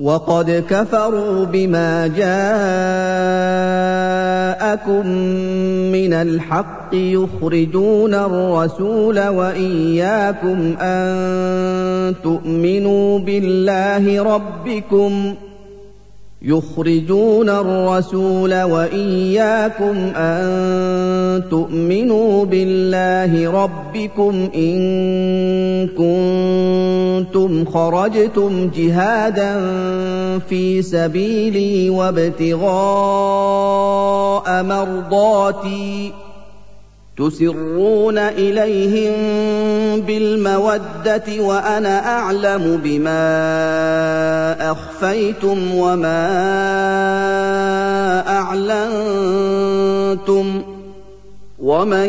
وقد كفروا بما جاءكم من الحق يخرجون الرسول وإياكم أن تؤمنوا بالله ربكم يخرجون الرسول وإياكم أن تؤمنوا بالله ربكم إن كنتم خرجتم جهادا في سبيلي وابتغاء مرضاتي تسرون إليهم بالمودة وأنا أعلم بما أخفيتم وما أعلنتم ومن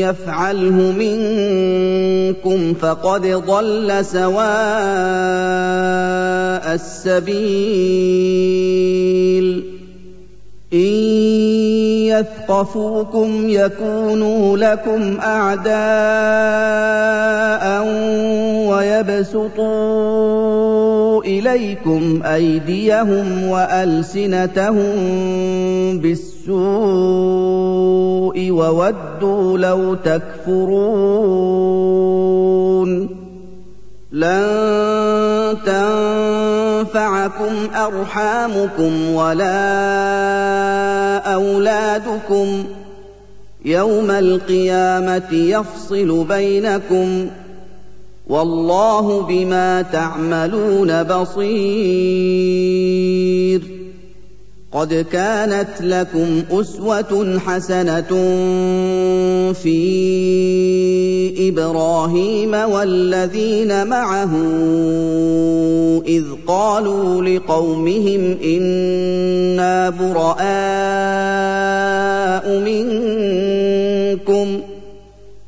يفعله منكم فقد ضل سواء السبيل إن يثقفوكم يكونوا لكم اعداء ويبسطوا إليكم أيديهم وألسنتهم بالسوء وودوا لو تكفرون لن تنفعكم أرحامكم ولا أولادكم يوم القيامة يفصل بينكم والله بما تعملون بصير. قد كانت لكم أسوة حسنة في إبراهيم والذين معه إذ قالوا لقومهم إنا براء منكم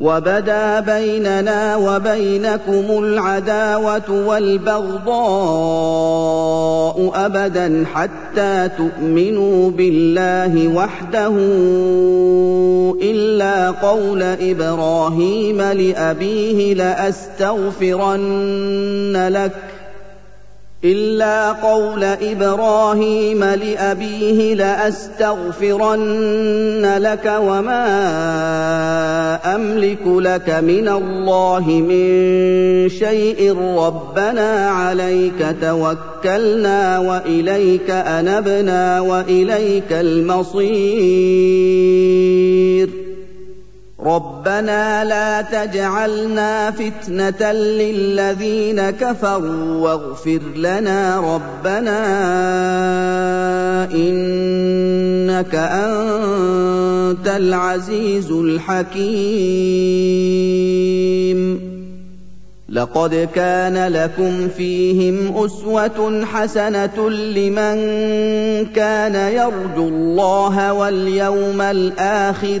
وبدا بيننا وبينكم العداوة والبغضاء أبدا حتى تؤمنوا بالله وحده إلا قول إبراهيم لأبيه لأستغفرن لك إلا قول إبراهيم لأبيه لأستغفرن لك وما أملك لك من الله من شيء ربنا عليك توكلنا وإليك أنبنا وإليك المصير. رَبَّنَا لَا تَجْعَلْنَا فِتْنَةً لِّلَّذِينَ كَفَرُوا وَاغْفِرْ لَنَا رَبَّنَا إِنَّكَ أَنتَ الْعَزِيزُ الْحَكِيمُ. لقد كان لكم فيهم أسوة حسنة لمن كان يرجو الله واليوم الآخر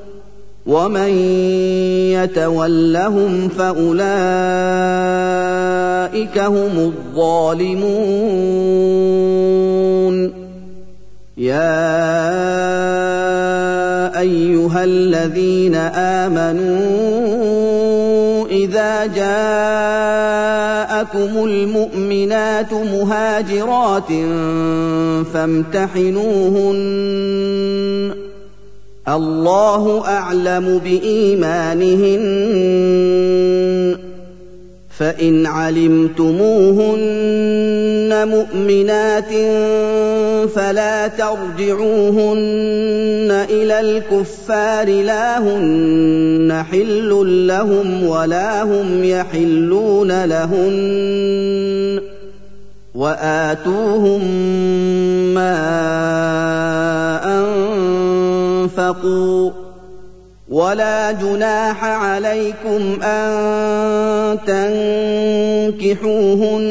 ومن يتولهم فاولئك هم الظالمون يَا أَيُّهَا الَّذِينَ آمَنُوا إِذَا جَاءَكُمُ الْمُؤْمِنَاتُ مُهَاجِرَاتٍ فَامْتَحِنُوهُنَّ ۖ اللَّهُ أَعْلَمُ بِإِيمَانِهِنَّ ۖ. فَإِنْ عَلِمْتُمُوهُنَّ مُؤْمِنَاتٍ فلا ترجعوهن إلى الكفار لا هن حل لهم ولا هم يحلون لهن. وآتوهم ما انفقوا ولا جناح عليكم ان تنكحوهن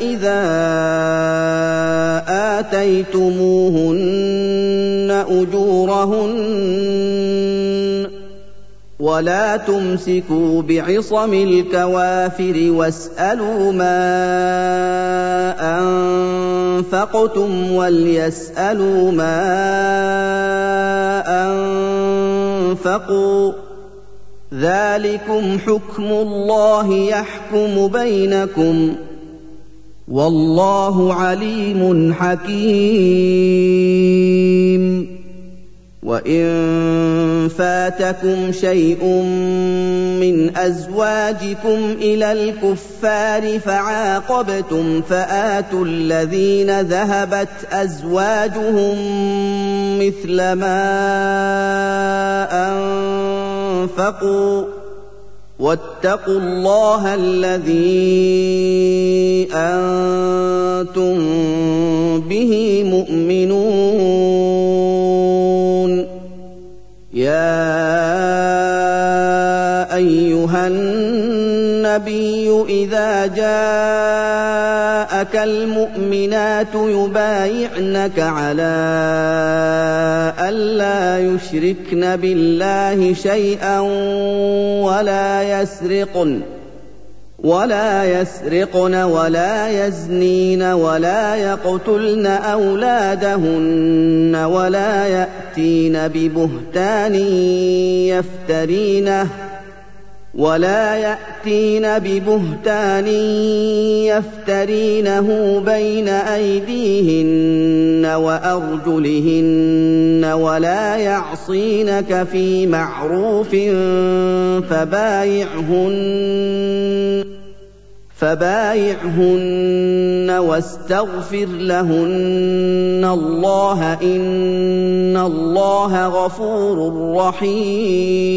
اذا آتيتموهن أجورهن ولا تمسكوا بعصم الكوافر واسألوا ما أنفقتم وليسألوا ما أنفقوا ذلكم حكم الله يحكم بينكم ۖ والله عليم حكيم. وان فاتكم شيء من ازواجكم إلى الكفار فعاقبتم فاتوا الذين ذهبت ازواجهم مثل ما انفقوا واتقوا الله الذي أنتم به مؤمنون يا أيها النبي إذا جاءك المؤمنات يبايعنك على ألا يشركن بالله شيئا ولا يسرقن. ولا يسرقن ولا يزنين ولا يقتلن أولادهن ولا يأتين ببهتان يفترينه ولا يأتين ببهتان يفترينه بين أيديهن وأرجلهن ولا يعصينك في معروف فبايعهن. فبايعهن واستغفر لهن الله إن الله غفور رحيم.